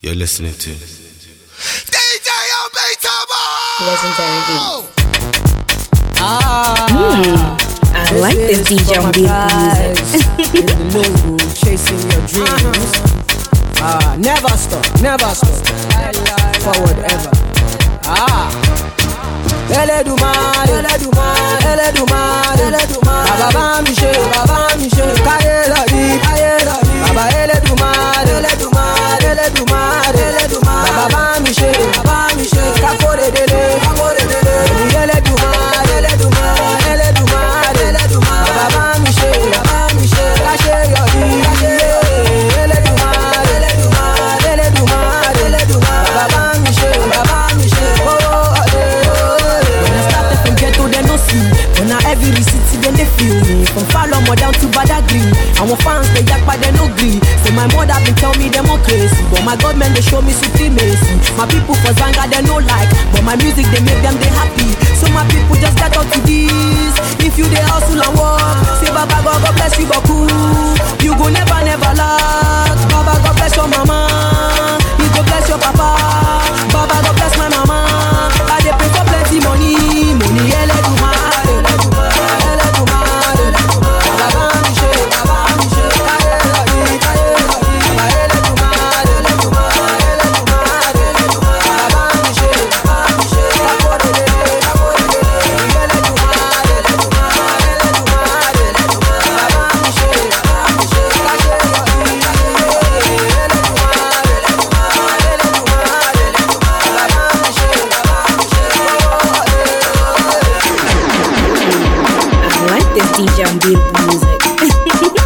You're listening to DJ Omitabo! Legendary beats. Ah, mm, I this like this DJ on. In the mood, chasing your dreams. Uh-huh. uh, never stop, never stop. Forward ever. Ah. Ele do mal, ele do mal, ele do mal, ele do mal. Baba bam Our fans, they jack, but they no gree. Say my mother been tell me democracy, but my government they show me supremacy. My people for Zanga they no like, but my music they make them they happy. So my people just get up to this. If you they hustle and work, say Baba God, God bless you, Baku. You go never never lack. Baba God bless your mama. You go bless your papa. deep music.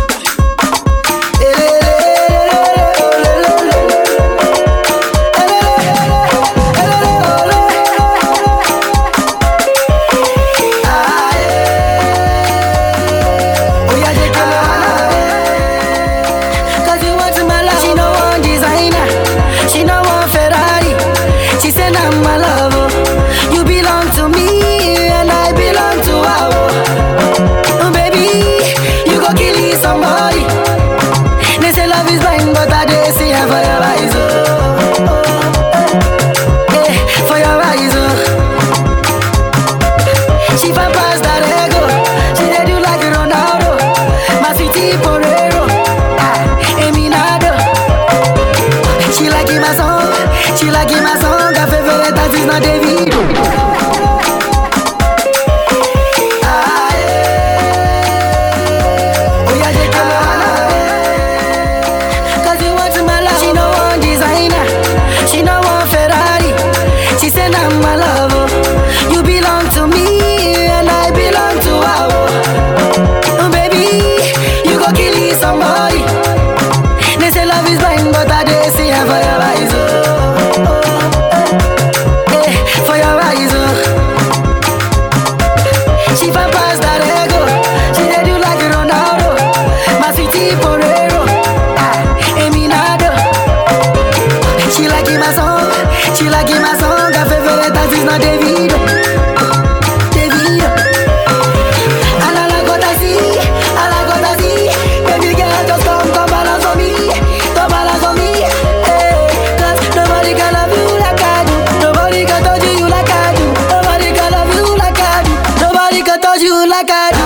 la calle.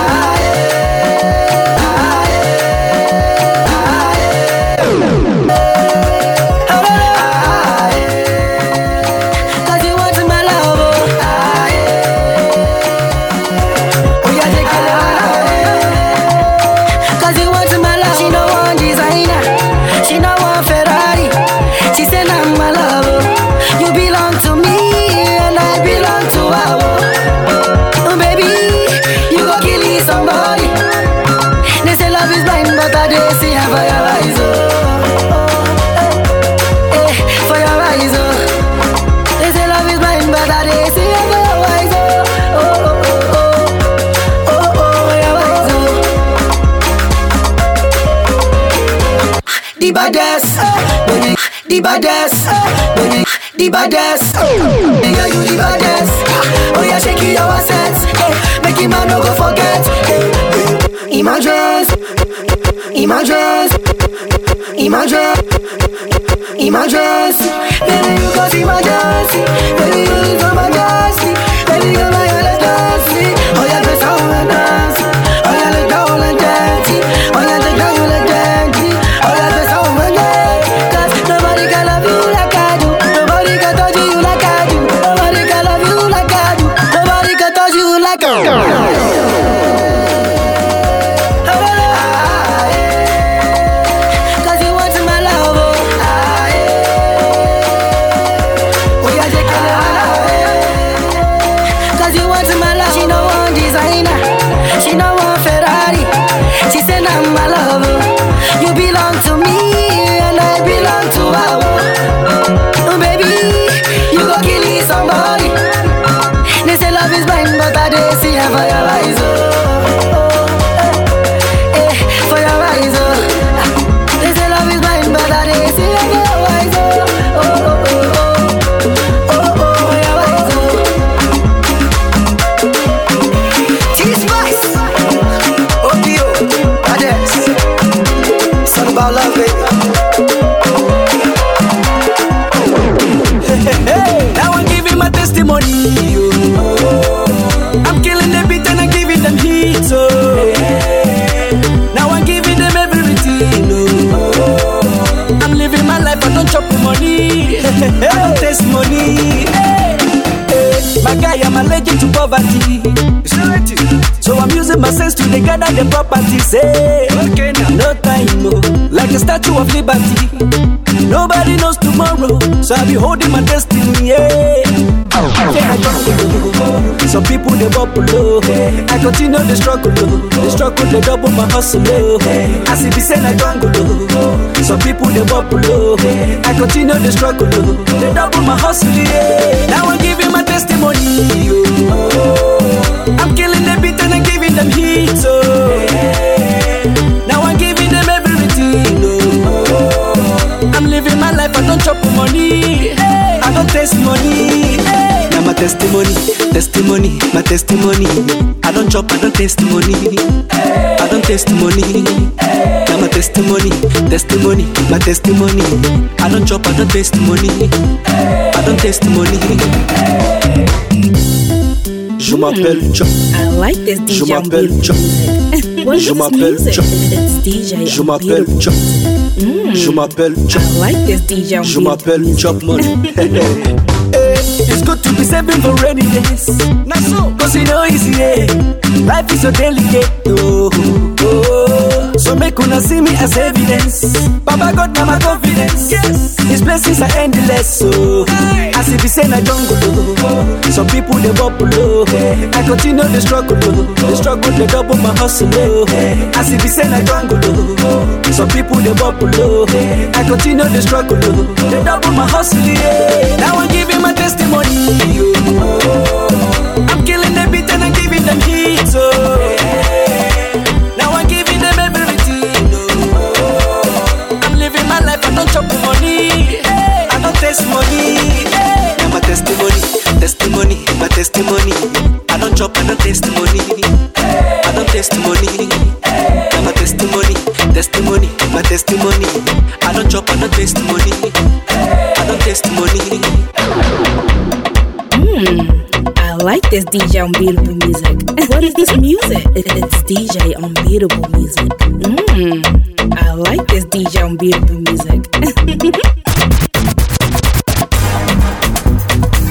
the baddest. Baby, the baddest. Yeah, you the baddest. Oh yeah, shake it your assets. Make him man no go forget. Images, images, images, images. Baby, you got images. Baby, you live for my poverty. So I'm using my sense to dey gather the property. Say, okay, now no time, oh. like a statue of liberty. Nobody knows tomorrow, so I'll be holding my destiny. Yeah. I oh. Some people they bubble low. I continue the struggle, oh. the struggle they double my hustle. oh. As if it's in a jungle, oh. some people they bubble low. I continue the struggle, oh. they double my hustle. Yeah. Now I'm giving my testimony. I'm killing the beat and I'm giving them heat. Oh. Now I'm giving them everything. Oh. I'm living my life, I don't chop money. I don't taste money. Now my testimony, testimony, my testimony. I don't chop, I don't taste money. I don't taste money. Now my testimony, testimony, my testimony. I don't chop, I don't taste money. I don't taste money. Je m'appelle Chop. I like this Je DJ on m'appelle beautiful music. Je this m'appelle music? DJ Je m'appelle beautiful Je m'appelle Chop. I like this DJ on Je beautiful m'appelle music. Money. Eh, It's good to be saving for rainy days. Not so, cause you know easy, yeah. Life is so delicate, oh, oh. So make una see me as evidence. Baba God, my confidence. Yes, His blessings are endless, oh. so as if it's in a jungle, oh. Some people they bubble, oh. I continue the struggle, oh. The struggle they double my hustle, oh. As if it's in a jungle, oh. Some people they bubble, oh. I continue the struggle, oh. They double my hustle, yeah. Now I'm giving my testimony, oh. I'm killing the beat and I'm giving them heat, oh. Money. Now my testimony, testimony, my testimony. I don't chop, I don't taste. I don't taste money. Now my testimony, testimony, my testimony. I don't chop, I don't taste. I don't taste money. I like this DJ on beautiful music. What is this music? It's DJ on beautiful music. Mm, I like this DJ on beautiful music.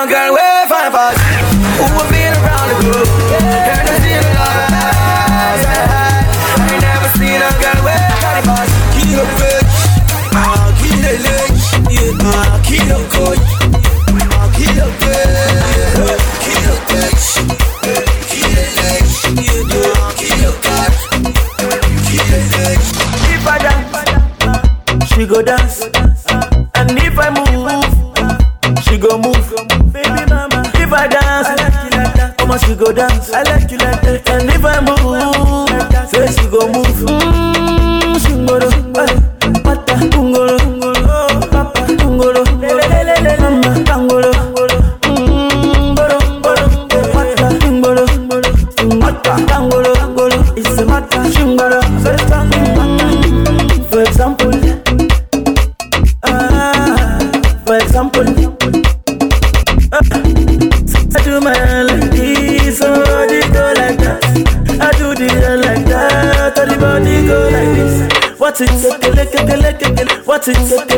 a girl with fine body. Who been around the globe, it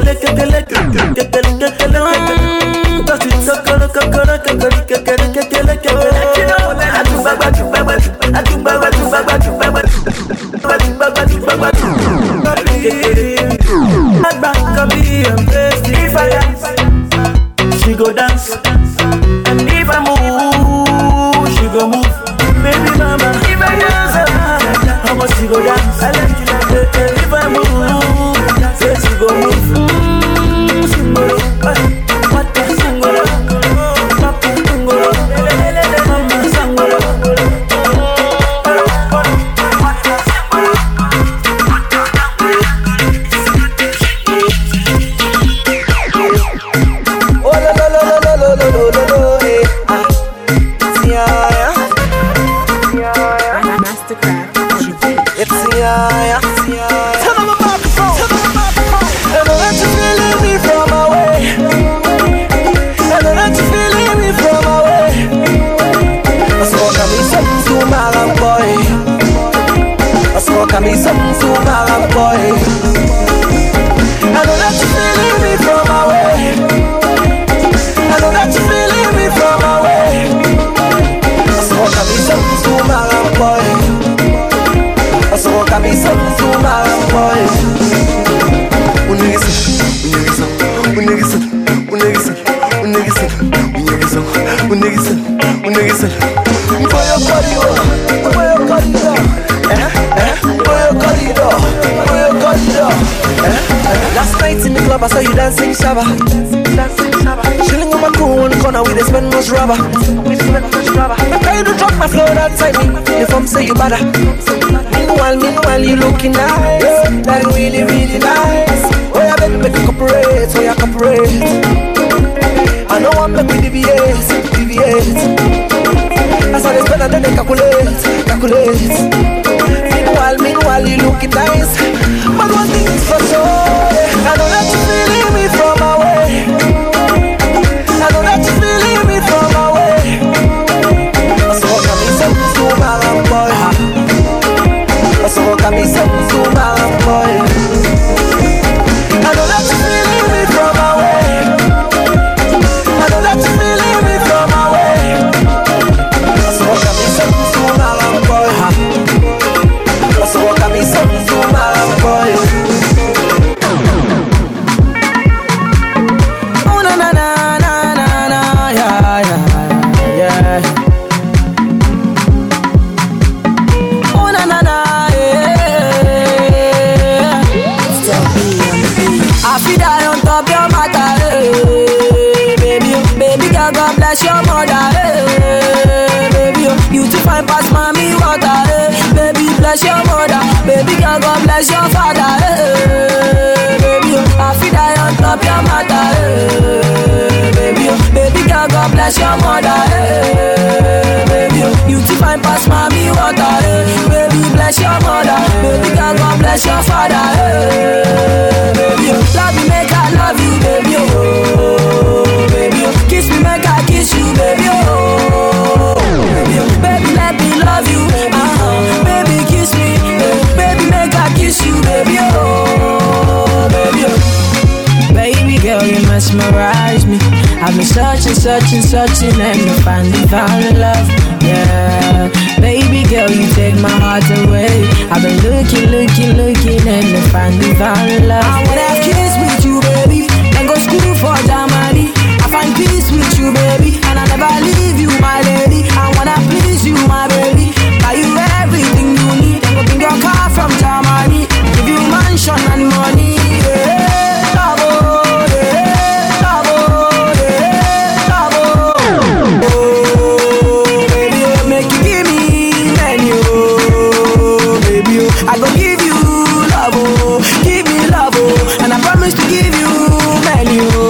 promise to give you oh.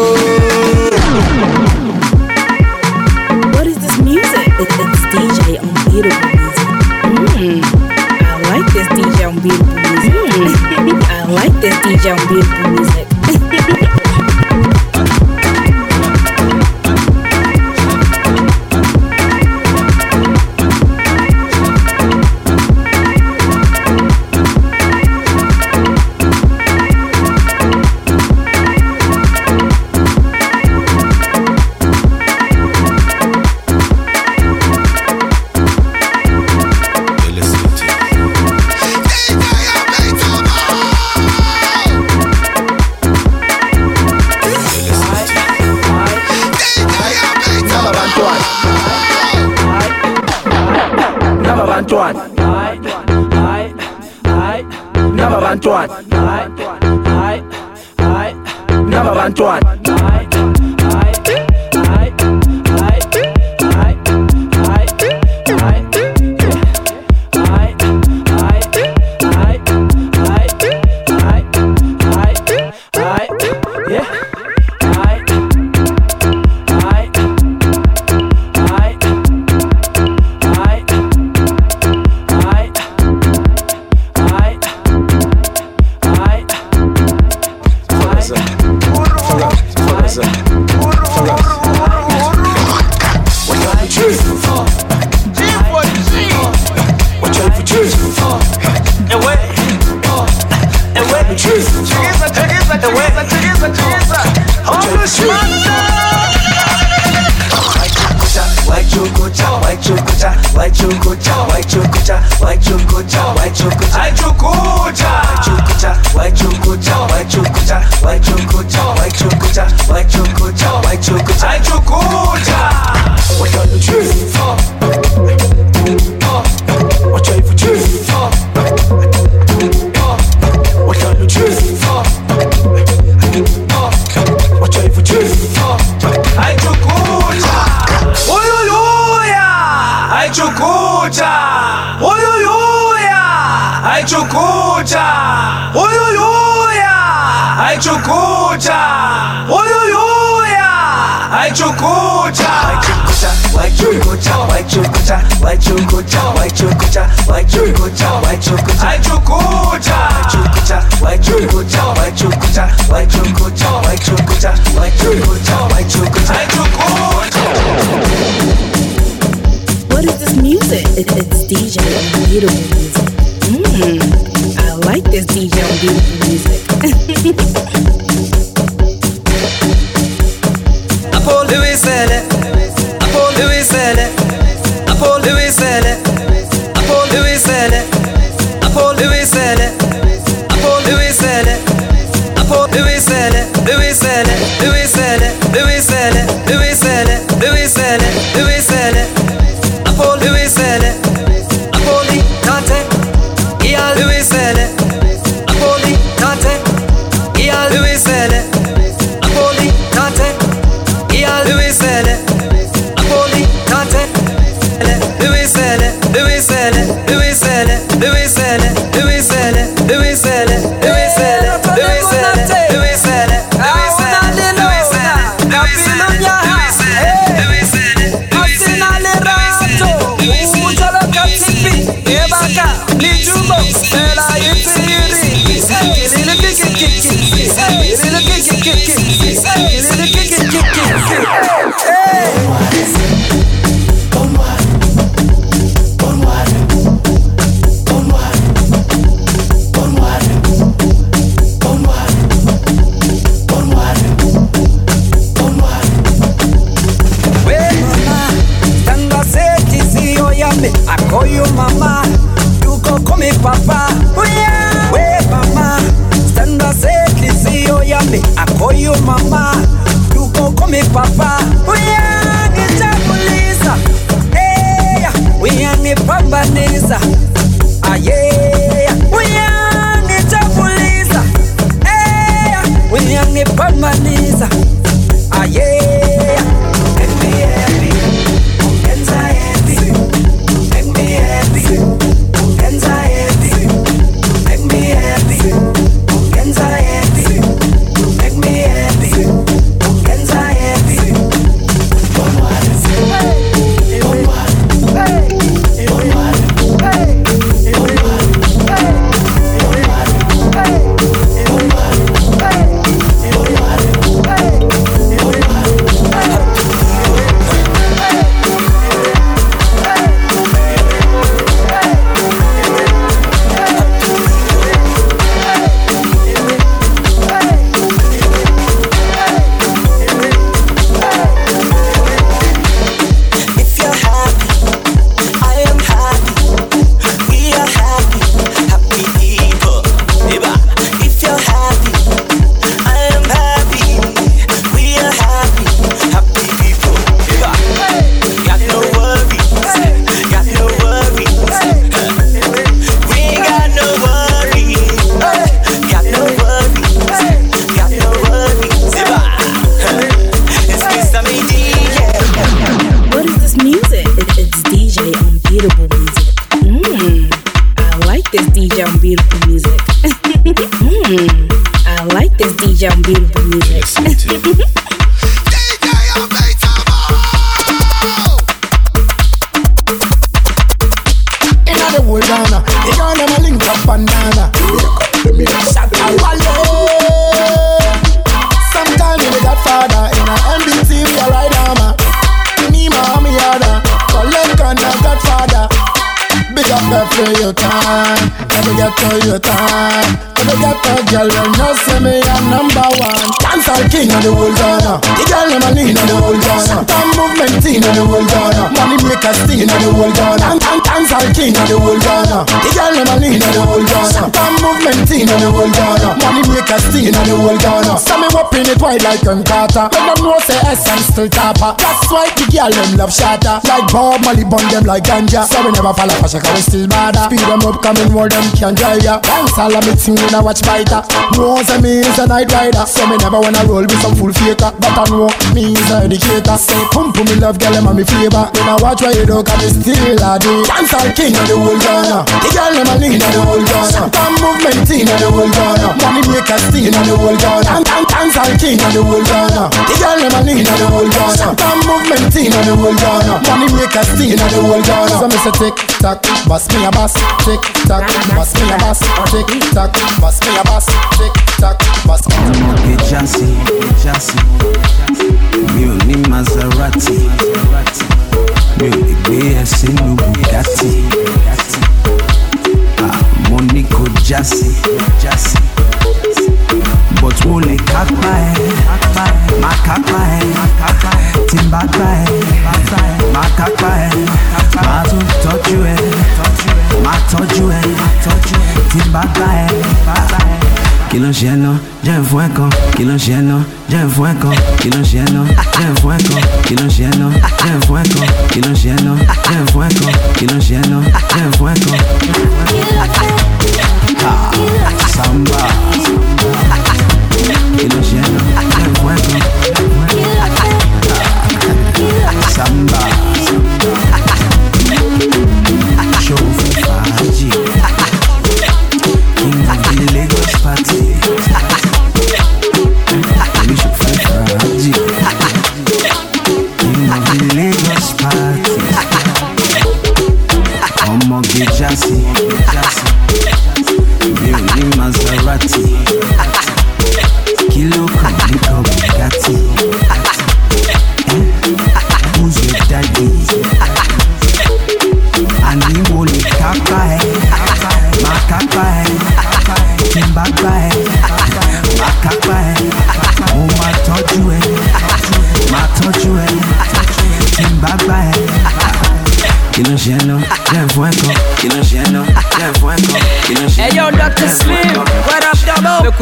What is this music? It, it's DJ Unbeatable music. Mm. I like this DJ Unbeatable music. Mm. I like this DJ Unbeatable music. 外出口罩外出口罩外出口罩外出口罩外出口罩外出口罩外出口罩外出口罩外出口罩外出口罩外出口罩外出口罩外出口去 uyuyuya, aichukucha, aichukucha. What is this music? It, it's DJ Unbeatable music. I this DJ music. like a Carter. When them know say essence still topper. That's why the girl them love shatter. Like Bob Marley bun them like ganja. So we never fall off shaka we still bother. Speed them up coming more them can drive ya. Dancehall a me thing when I watch fighter. Knows say me is a night rider. So me never wanna roll with some full faker. But I know me is a educator. Say pump me love girl them a me flavor. When I watch where you do cause me still a do. Dancehall king of the whole Ghana. The girl them a lean of the whole Ghana. Time movement in of the whole Ghana. Money maker steal of the whole Ghana. And and dancehall king of the whole Ghana. The girl them a lean of the whole Ghana. Time movement in of the whole Ghana. Money maker steal of the whole Ghana. So me say tick tock, bust me a bus. Tick tock, bust me a bus. Tick tock, bust me a bus. Tick tock, bust me a bus. ọmọge jásí jásí mi ò ní maserati mi ò lè gbé ẹ sínú bugatti Ah, mo ní kó jásí jásí but gbá ẹ má kápá ẹ má tún tọ́jú ẹ má tọ́jú ẹ tí n bá gbá ẹ kí ló ń ṣe ẹ́ ná? Jẹ́ ń fún ẹ kan. Kí ló ṣe ná? Jẹ́ ń fún ẹ kan. Kí ló ṣe ẹ́ jẹ́ ń fún ẹ kan. Kí ló ṣe ẹ́ jẹ́ ń. Ah, samba ń fún ẹ kan Ah, samba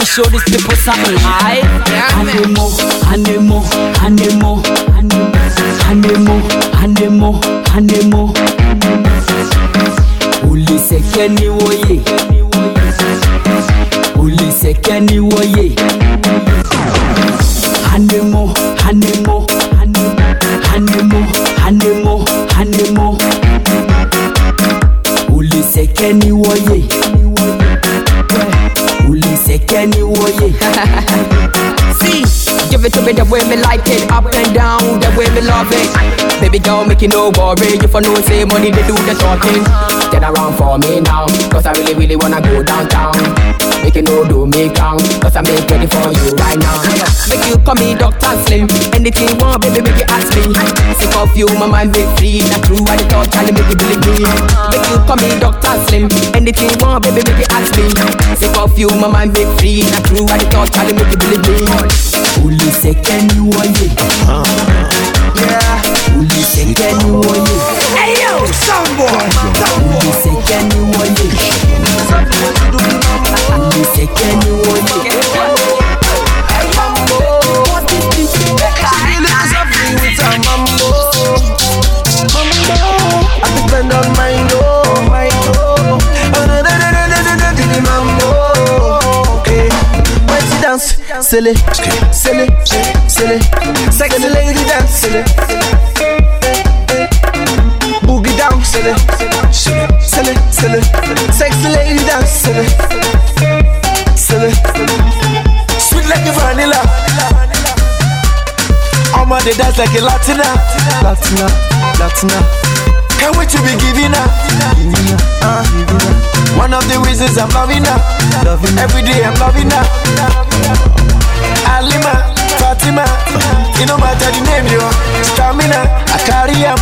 we show these people something, alright? Anemo, anemo, anemo, anemo, anemo, way me like it, up and down, the way me love it. Baby girl, make you no worry, if I know say money they do the talking. Get around for me now, cause I really, really wanna go downtown. Make you no do me count, cause I make ready for you right now. Make you call me Dr. Slim, anything you want, baby, make it ask me. Sick of you, my mind be free, not true, I thought, Charlie, make it believe me. Make you call me Dr. Slim, anything you want, baby, make it ask me. Sick of you, my mind be free, not true, I thought, Charlie, make it believe me. Olùsẹ̀kẹ́ ni wọ́yẹ̀. Olùsẹ̀kẹ́ ni wọ́yẹ̀. Olùsẹ̀kẹ́ ni wọ́yẹ̀. Olùsẹ̀kẹ́ ni wọ́yẹ̀. silly, silly, silly, sexy lady dance silly. Boogie down silly, silly, silly, sexy lady dance silly, silly, sweet like a vanilla. I'm on the dance like a Latina, Latina, Latina. Can't wait to be giving up. Uh, one of the reasons I'm loving her. Every day I'm loving her. Alima, Fatima, you know matter the name you Stamina, I carry am.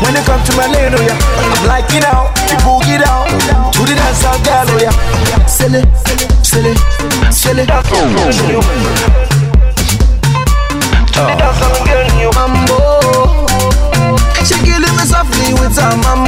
When you come to my lane, oh yeah, I'm liking out, you boogie down to the dance out girl, oh yeah. Silly, silly, silly. Mambo, she killing me softly with mambo. Mambo,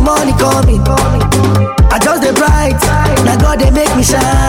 money coming, I just the bright. Now God they make me shine.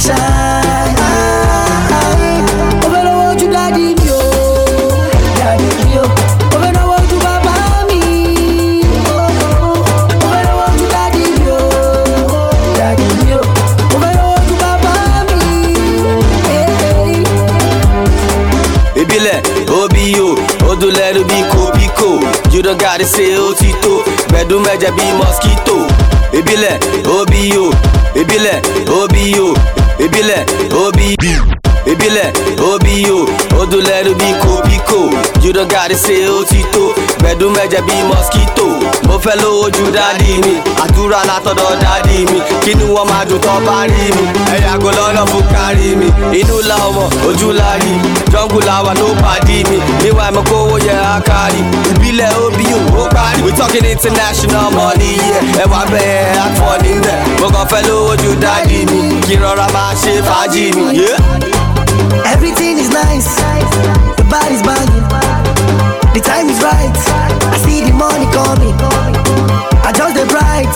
shine. I, daddy daddy you you daddy daddy Ebile, you don't gotta say Otito, Bedroom Meja be mosquito. Ebile, Obio, Ebile, Obio ebile obi. Ìbílẹ̀ obi o odulẹ̀rù bí kòbíkò you don gari ṣe ó ti tó gbẹ̀dú mẹ́jẹ bí mosquito. Mo fẹ́ lówó ju dádì mi àdúrà látọ̀dọ̀ dádì mi. Kí ni wọ́n máa dùn tán bá rí mi. Ẹ̀yà kò lọ́nà fún kárí mi. Inú la ọmọ ojú la rí. Jọ́ngù la wà ló pàdé mi. Níwà ẹ̀mọ́ kówó yẹ akárí ìbílẹ̀ obi ò ó parí we talking international money yeah. ẹ̀wà bẹ́ẹ̀ àtọ̀ níbẹ̀. Mo kàn fẹ́ lówó ju dádì mi. Kí rọra máa ṣe fàájì mi. Yeah. Everything is nice, the body's banging, the time is right. I see the money coming, I just the bright.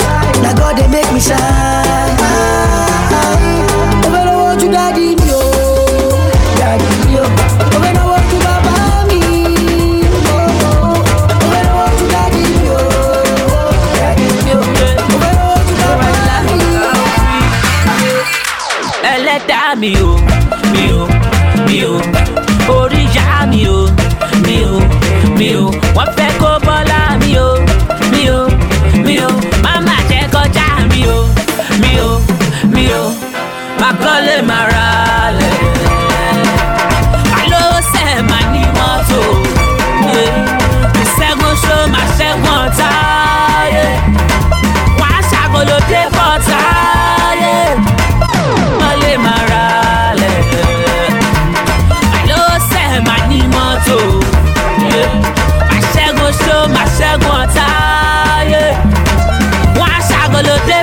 Now God they make me shine. Oh, oh. Over the world you oh. You daddy me oh, daddy me oh. Over the world you me. ẹlẹ́dàá mi o mi o mi o oríyá mi o mi o mi o. Wọ́n fẹ́ kó bọ́lá mi o mi o mi o. Máma jẹ́ kọjá mi o mi o mi o. Má kọ́lé má ra lẹ̀. Alo sẹ́ má ní mọ́tò. Ìṣẹ́gun má bọ́tà tó máa ṣẹ́gun ọ̀tá ayé. wọ́n á ṣàgọ́lódé.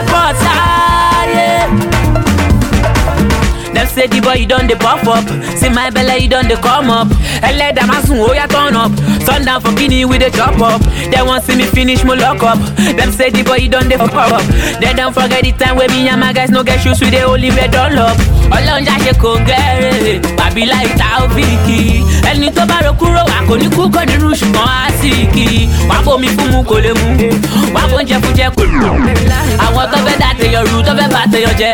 Say the boy you don dey puff up, see my belle you don dey come up. Ẹlẹ́dàá máa sùn ó yá turn up, sundown for guinea we dey chop up. Dem wan see me finish mo lock up, dem say the boy you don dey fuck up. Dem don forget the time wey me and my guys no get shoes we dey only wear dunlop. Ọlọ́run já ṣe kò gẹ́rẹ́, bàbí láì ta òfìkì. Ẹni tó bá ro kúrò wà kò ní kú kò ní rú ṣùgbọ́n á sì kì í. Wà bomi fún mu kò lè mu, wà á bóúnjẹ fún jẹ kò mu. Àwọn tó fẹ́ dá tèèyàn rú tó fẹ́ bá tèèyàn jẹ.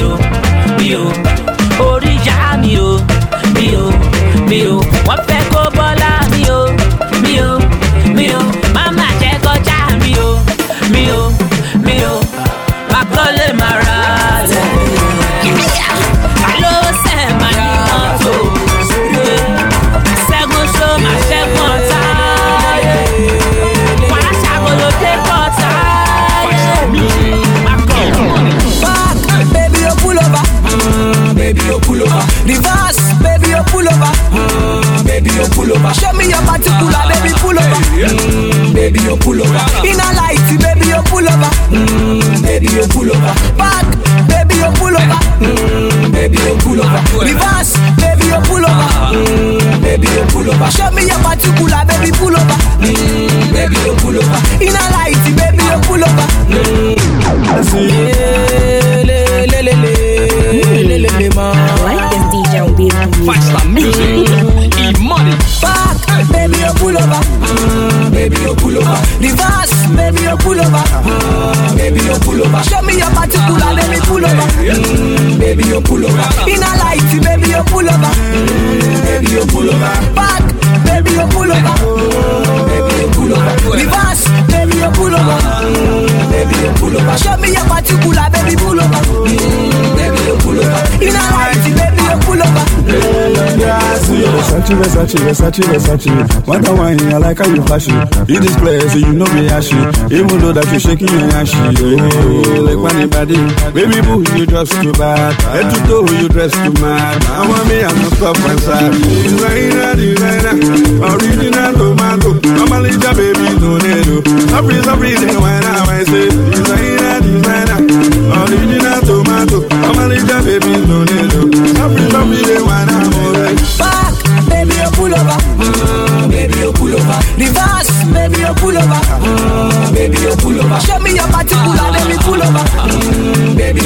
mi o, mi o. Orí o, mi o, mi o. particular, baby, pull over. Mm, baby, you pull over. In a light, baby, you pull over. Mm, baby, you pull over. Back, baby, you pull over. Mm, baby, you pull over. Reverse, baby, you pull over. Mm, baby, you pull over. Show me your particular, baby, pull over. Mm, baby, you pull over. In a light, baby, you pull over. Mm. Le, le, le, le, le, le, le, le, ma. I like this DJ Unbeatable music. E-money. Baby, you pull over. Mm, baby, you pull over. Reverse, baby, you pull over. Mm, baby, you pull over. Show me your particular, baby, pull over. Mm, Versace, Versace, Versace. Wonder why I like how you flashy. In this place, you know me ashy. Even though that you shaking your ashy. Oh, like funny body. Baby boo, you dress too bad. Head to toe, you dress too mad. I want me, I'm not stop sad. Designer, designer. Original tomato. Lisa, baby, tornado. Oh. Sorry, sorry, then when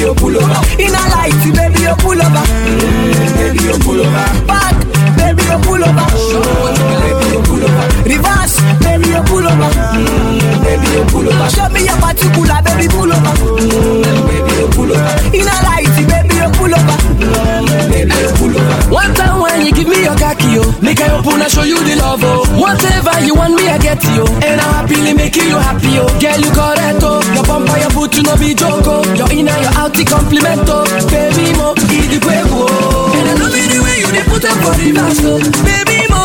you pull over. In a light, baby, you pull over. Mm, baby, you pull over. Back, baby, you pull over. Mm, baby, you pull over. Reverse, baby, you pull over. Mm, baby, you pull over. Show me your particular, baby, pull over. Mm, baby, you pull over. In a light, baby, you pull over. Mm, baby, you pull over. One time when you give me your yo, make I open and show you the love, oh. Whatever you want me, I get you. And I'm happily making you happy, oh. Girl, you correct, oh. Your bumper, your boot, you no be joke, oh. Your inner, your out, the compliment, oh. Baby, mo, eat the quavo, oh. And I love it the way you dey put up for the last, oh. Baby, mo.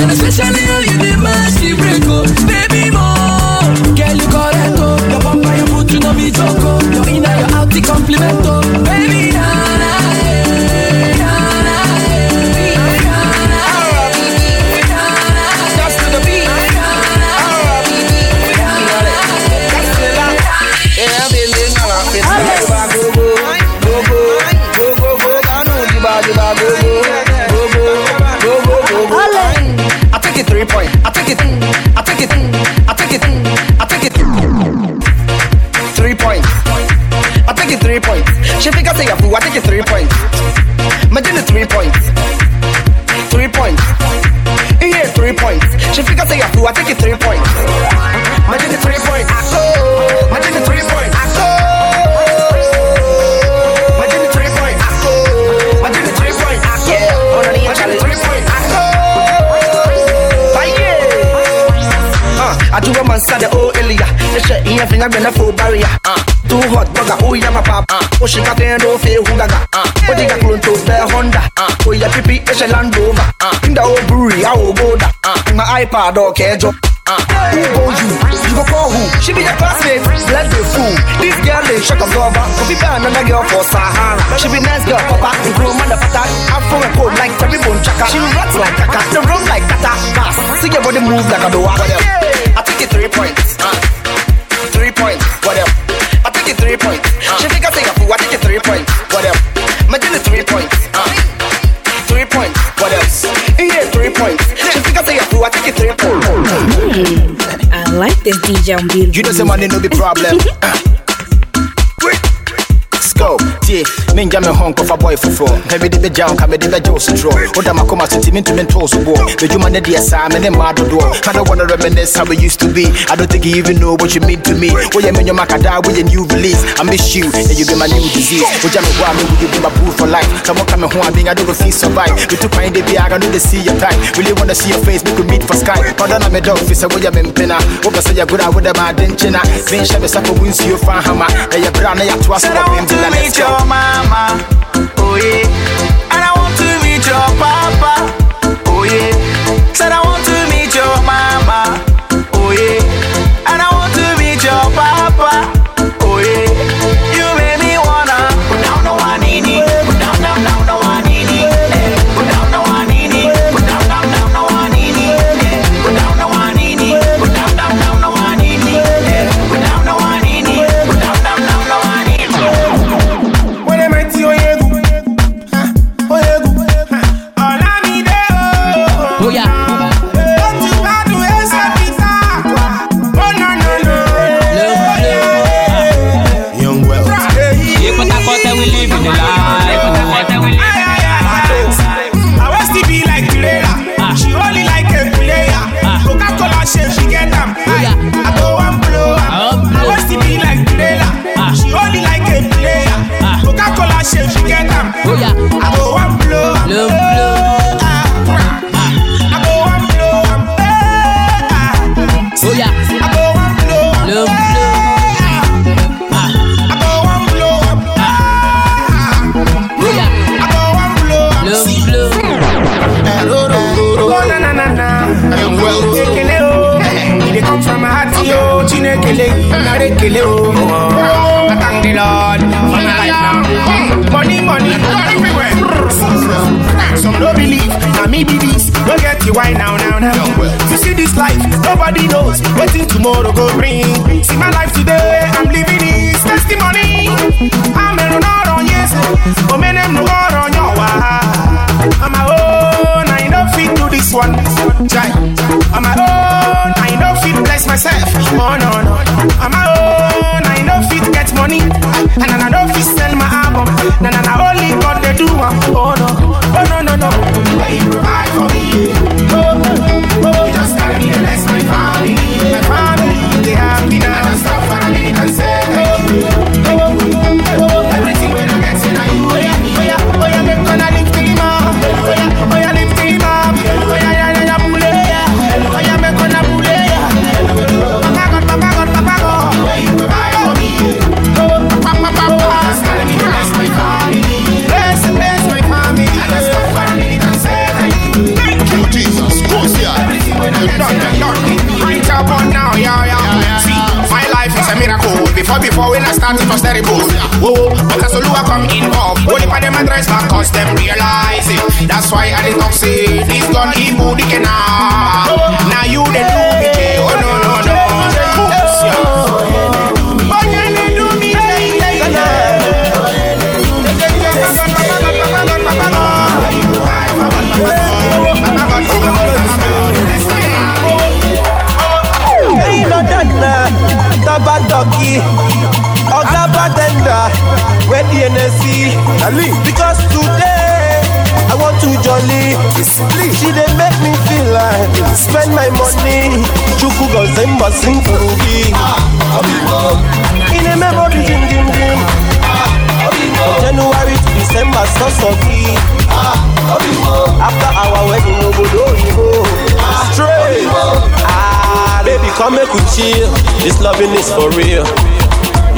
And especially how you dey mash the break, oh. Baby, mo. Girl, you correct, oh. Your bumper, your boot, you no be joke, oh. Your inner, your out, the compliment, oh. Baby, na, my iPad, okay, job. Who go you? You go call who? She be your classmate, bless the fool. This girl is shock absorber. Could be another girl for Sahara. She be nice girl, papa, room and grow motherfucker. Afro and cold like Terry Bone Chaka. She rocks like Kaka, the rum like Tata. Pass, see your body move like a doa. I take it three points. Uh, three points, whatever. I take it three points. Uh, she think I say a fool, I take it three points, whatever. Imagine the three points. Uh, points. She think I say I take it three points. I like this DJ on. You know, say money no be problem. Ah. Go, tie, menja me honk of a boy for four. Heavy the jam, come the Joe straw. Oda makoma to Timin to Mentos war. The human dear Sam and then mad door. I don't wanna reminisce how we used to be. I don't think you even know what you mean to me. When you mean your macada with a new release. I miss you, and you be my new disease. Would you want me? Would you be my boo for life? Someone coming home, being I don't feel survive. We took my day, I don't to see your time. Really wanna see your face, we could meet for Skype. Pardon, I'm a dog, fish, I would have been pinna. What was I good? I would have been dinchina. Then Shabby Sapa wins you for hammer. And your brown, I have to ask for mama, oh yeah. And I want to meet your papa, oh yeah. Said I want to yo. Chinekele, na rekele o. I thank the Lord for my life now. Money, money, everywhere. Some no believe, na me be this. Don't get you why now, now, now. You see this life, nobody knows wetin tomorrow go bring. See my life today, I'm living this testimony. I'm and I Before, before when I started, it was terrible. Whoa, because Olua come involved. Only for them address back, cause them realize it. That's why I did talk say, this gun, he booty can now. you they the Because today I want to jolly. She dey make me feel like spend my money. Chuku go zemba sing furugi. In a memory, jim jim jim. January to December, so so soggy. After our wedding, no go do Straight. Ah, baby, come make we chill. This loving is for real.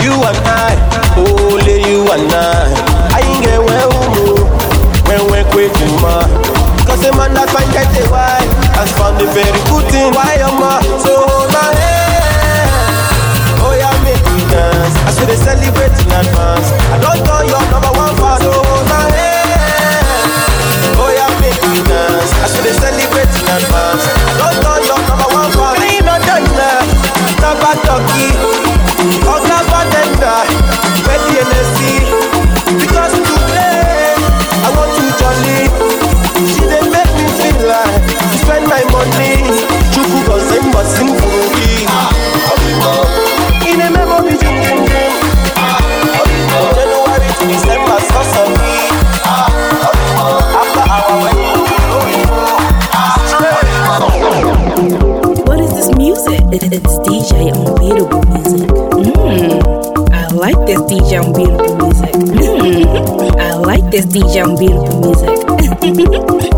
You and I, only you and I. I ain't get well, when we quit you, ma. Cause a man that find get a wife has found a very good thing. Why am I so my head? Eh? Oh yeah, make me dance. I should have celebrate in advance. I don't know your number one fan. So my head. Eh? Oh yeah, make me dance. I should have celebrate in advance. I don't know your number one fan. Clean no done turkey. Oh, this DJ Unbeatable music. Mm, I like this DJ Unbeatable music.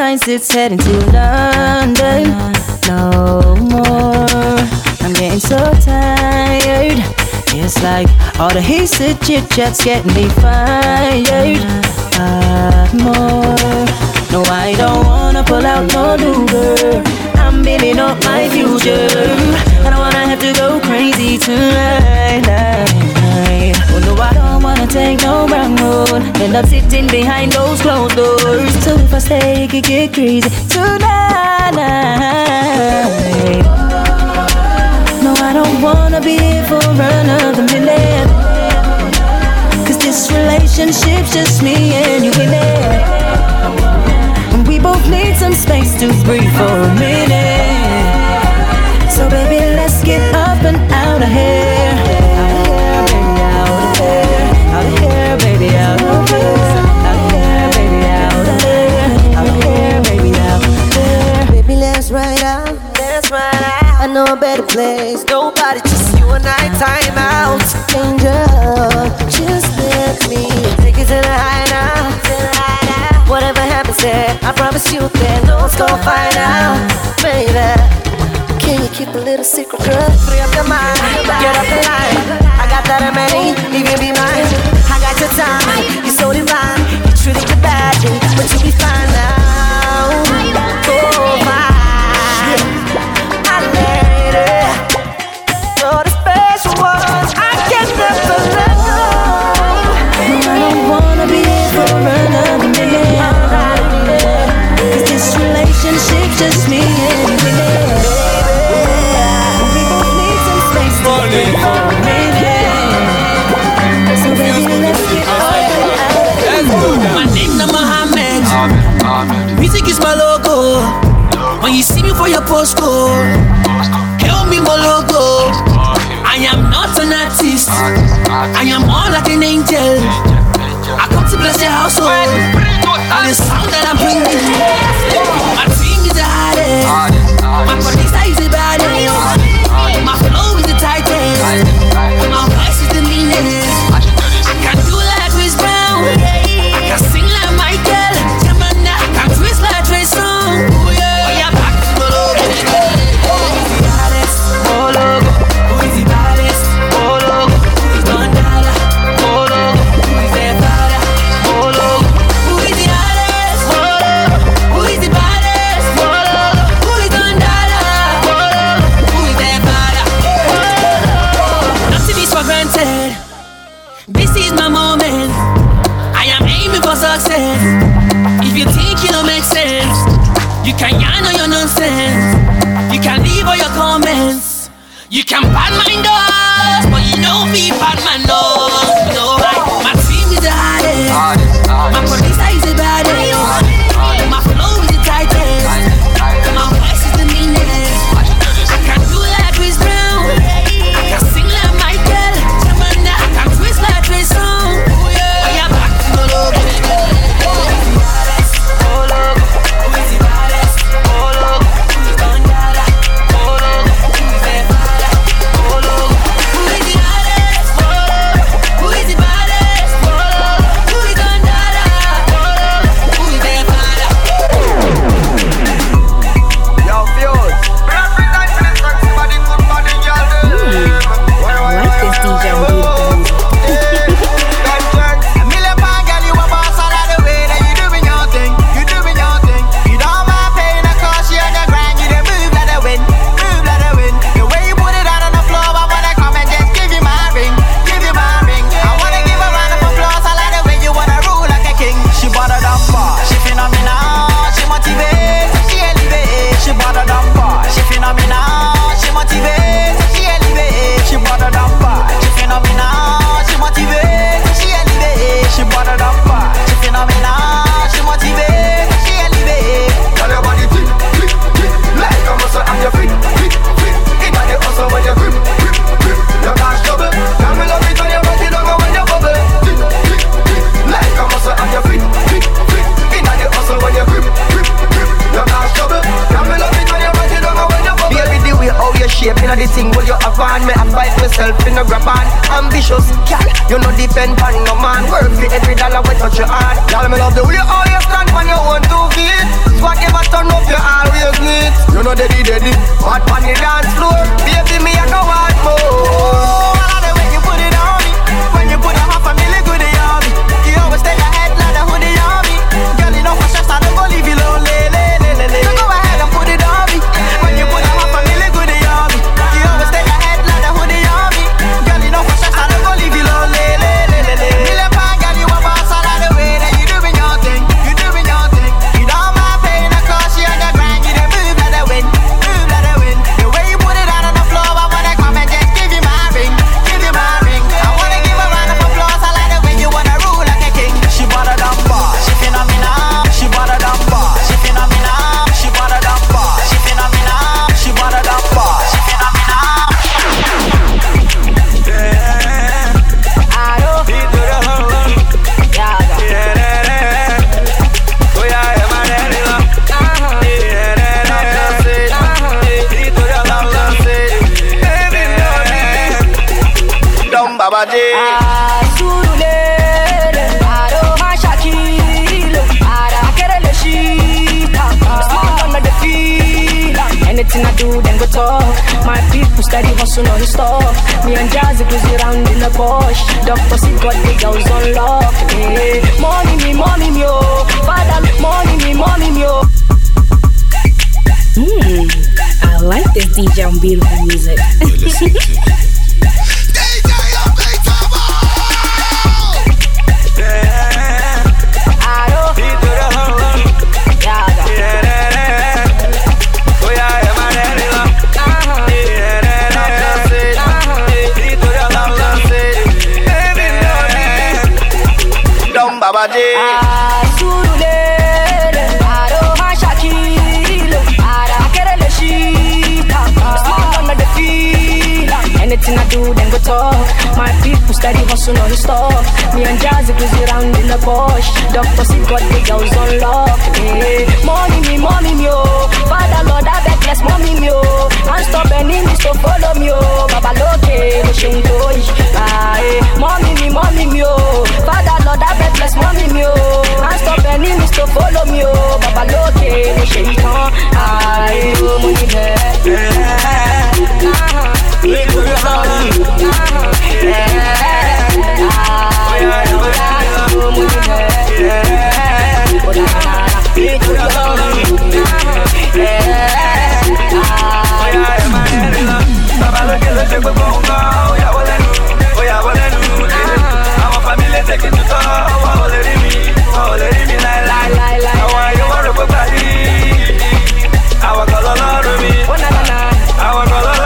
Sometimes it's heading to London. No more. I'm getting so tired. It's like all the hasted chit chat's getting me fired. But more. No, I don't wanna pull out no Uber. I'm building up my future. I don't wanna have to go crazy tonight. So I don't wanna take no wrong road. End up sitting behind those closed doors. So if I stay, it could get crazy tonight. No, I don't wanna be here for another minute. Cause this relationship's just me and you in it. We both need some space to breathe for a minute. A better place. Nobody, just you and I. Time out, danger. Just let me take it to the high now. Whatever happens there, I promise you that no one's gonna find out, baby. Can you keep a little secret, girl? Free up your mind, get up the line. I got that remedy, leave you be mine. I got your time, you're so divine. You treated your bad, but you'll be fine. for your postcode. Help me, my logo. I am not an artist. I am more like an angel. I come to bless your household. And the sound that I'm Everything I do, then go talk. My people steady hustle non-stop. Me and Jazzy cruise around in the bush. Dog pussy got the girls on lock. Hey, eh, Money me, money me, oh. Father, money me, money me, oh. Mmm, I like this DJ Unbeatable music. Steady hustle on stop. Me and Jazzy cruise around in the Porsche. Doctor see got the girls on lock. Hey, mommy me, mommy me, oh. Father Lord, I beg bless mommy me, oh. And stop enemies to follow me, oh. Baba loke, no shame to Ah, hey, mommy me, mommy me, oh. Father Lord, I beg bless mommy me, oh. And stop enemies to follow me, oh. Baba loke, no shame to Take it to the, I will let it be, I let it be like, like, like, like. I want you to go back I want call on me. Oh, na, na, na. I will call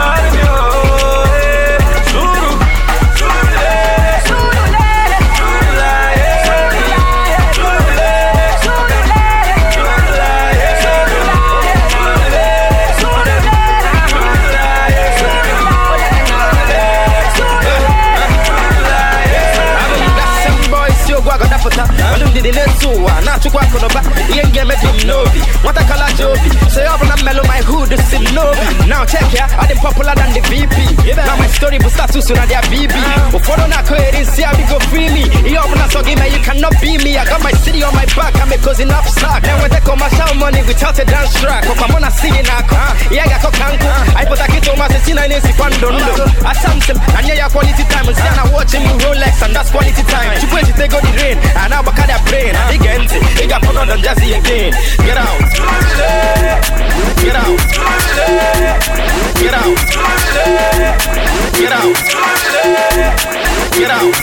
status na their BB Ufodo na ko erin see I be go free me Iyo up na so give me you cannot be me. I got my city on my back cause enough slack. Now when they commercial money without a dance track. Wakamona sininako yagako kanku uh. aipota kitu masesina inesi kwandondo asamsim nanye ya quality time. Nsiana watching rolex and that's quality time. Chukwe chitego uh. the rain anabakada brain. Iga enti iga pono don jazzy again. Get out. Get out. Get out. Get out. Get out.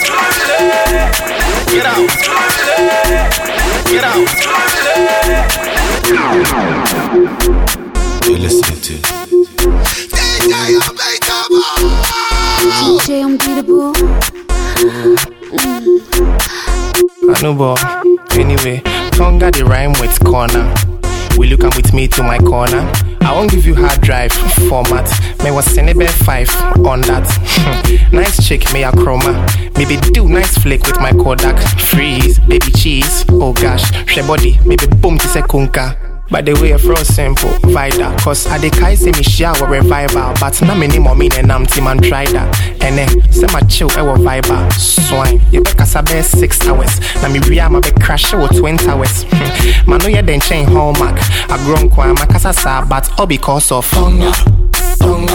Get out. Get out You're listening to DJ Unbeatable. I know, but anyway, Tonga the rhyme with corner. Will you come with me to my corner? I won't give you hard drive format. May was Senebe 5 on that. nice chick, may a chroma. Maybe do nice flick with my Kodak. Freeze, baby cheese. Oh gosh, she body. Maybe boom to say kunka. By the way, fro simple, vida. Cause I de kai say me shower revival. But na more mean and I'm team and try that. And eh, say my chill, ewo viber. Swine, you be kasa be six hours. Na me ria ma be crash with 20 hours. Man, no, yeah, then chain hallmark. I grown kwa ma kasa sa, but all because of hunger. Hunger.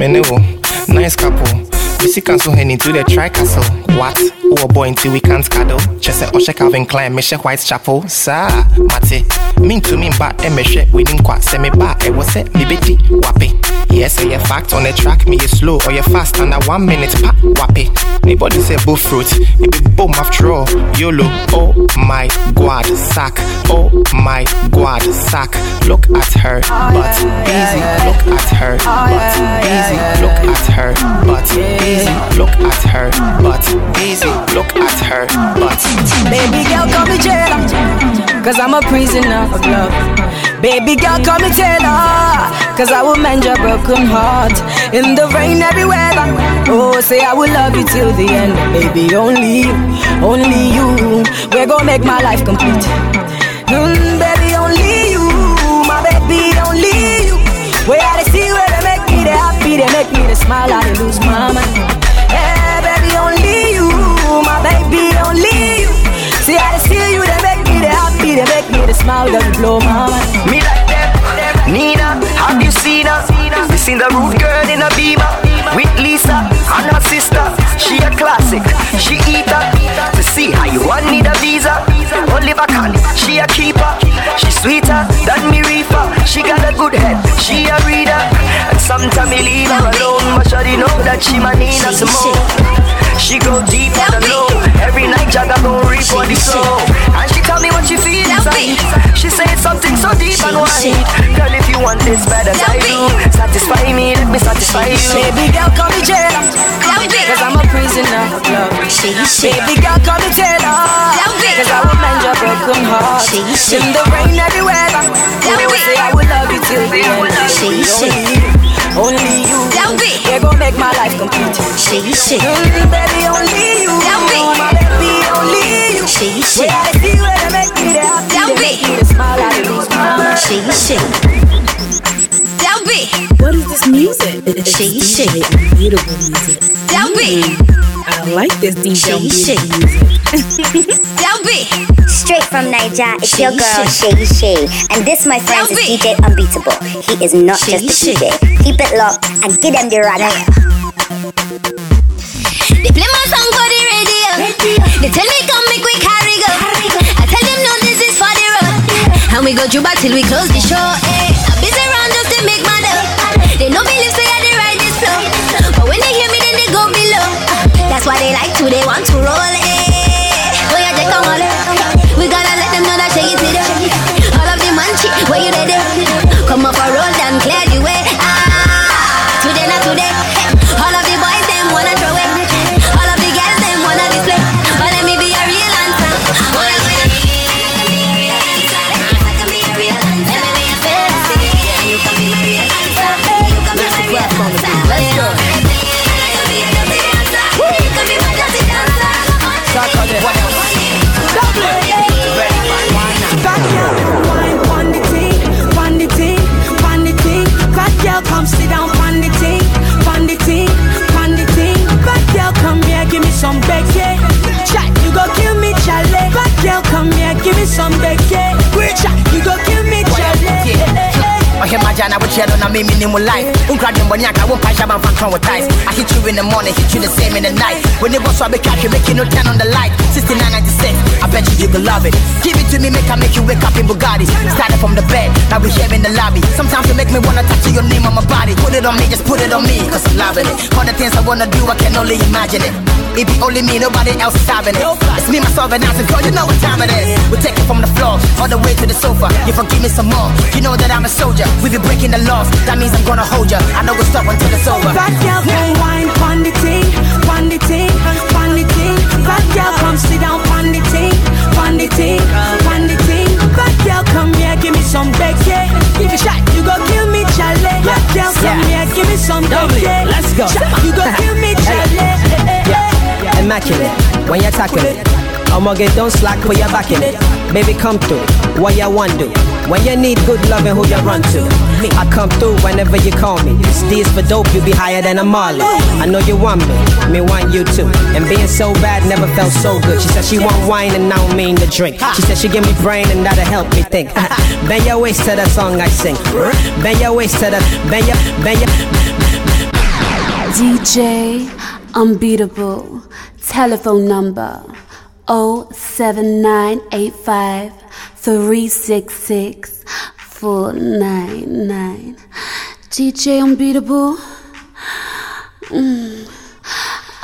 Nice couple. We see cancel hen into the tri castle. What? Oh boy until we can't cuddle. Chese Oshe Calvin Klein, Meshe Whitechapel. Sa, Mate. Mean to me, but Emeshe, we didn't quite me back. It was it, me bitty, Yes, say a fact on the track, me is slow or you fast under one minute, pa, wappy. Nobody say bull fruit, it be boom after all. YOLO, oh my god, sack. Oh my god, sack. Look at her, but easy. Look at her, but easy. Look at her, but easy. Look at her, but easy. Look at her, but Baby girl, call me jailer, cause I'm a prisoner of love. Baby girl, call me Taylor, cause I will mend your broken heart. In the rain, everywhere. Oh, say I will love you till the end. Baby, only you, only you. We're gonna make my life complete. Mm, baby, only you, my baby, only you. Where I see where they make me they happy, they make me they smile, I lose my mind. Yeah, baby, only you, my baby, only you. See I see you, they make me they happy, they make me they smile, they blow my mind. Me like them. Nina, have you seen her? Seen the rude girl in a beamer with Lisa and her sister. She a classic. She eat her to see how you want need a visa. Oliver Kahn, she a keeper. She sweeter than me reefer. She got a good head. She a reader. And sometimes me leave her alone, but she know that she my Nina some more. She go deep on the low. Every night Jagga gon' reap for the soul. And she tell me what she feel inside. She say something so deep and wide. Girl, want this bad as I do, satisfy me, let me satisfy you. Baby girl, call me jailer, cause I'm a prisoner of love. Baby girl, call me Taylor. Cause I will mend your broken heart. In the rain, every weather. Oh, say I will love you till the end. Only you, only you. You're gonna make my life complete. Mm, baby, only you. My baby, only you. When I see you, they make me happy. They make me smile out of these smiles. What is this music? It's DJ Beautiful music. Mm, I like this DJ Unbeatable music. Straight from Niger, it's your girl Shay Shay, and this, my friends, is DJ Unbeatable. He is not just a DJ. Keep it locked and give them the run. They play my song for the radio. They tell me come make we carry go. I tell them no, this is for the road. And we go through back till we close the show. Eh. Why they want to roll. Eh. Wokyerɛ no na memene mu life. Wonkra dwembɔne aka wompa hyɛ bamfa nka wo ties I hit you in the morning, hit you the same in the night. When it was so I make you making no 10 on the light. 6996, I bet you you could love it. Give it to me, make I make you wake up in Bugatti. Started from the bed, now we here in the lobby. Sometimes you make me wanna touch your name on my body. Put it on me, just put it on me, cause I'm loving it. All the things I wanna do, I can only imagine it It be only me, nobody else is having it It's me, myself, and dancing, girl, you know what time it is We take it from the floor, all the way to the sofa You forgive me some more, you know that I'm a soldier We be breaking the laws, that means I'm gonna hold ya I know it's stop until it's over Bad girl, come wine, pan the ting, pan the ting, pan the ting. Bad girl, come sit down, pan the ting, pan the ting, pan the ting. Bad girl, come here, give me some Becky. Give a shot, you go kill me, Charlie. Bad girl, come here, give me some Becky. Let's go. Shot, you go kill me. Yeah, immaculate when you're tackling it. I'ma get don't slack, put your back in it. Baby, come through. What you want do? When you need good loving, who you run to? Me, I come through whenever you call me. Is for dope, you be higher than a Marley. I know you want me, me want you too. And being so bad never felt so good. She said she want wine and I don't mean to drink. She said she give me brain and that'll help me think. bend your waist to the song I sing. Bend your waist to the, bend your, bend your. DJ Unbeatable. Telephone number 07985 366 499. DJ Unbeatable. Mm,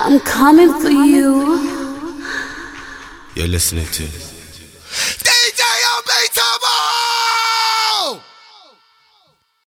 I'm coming for you. You're listening to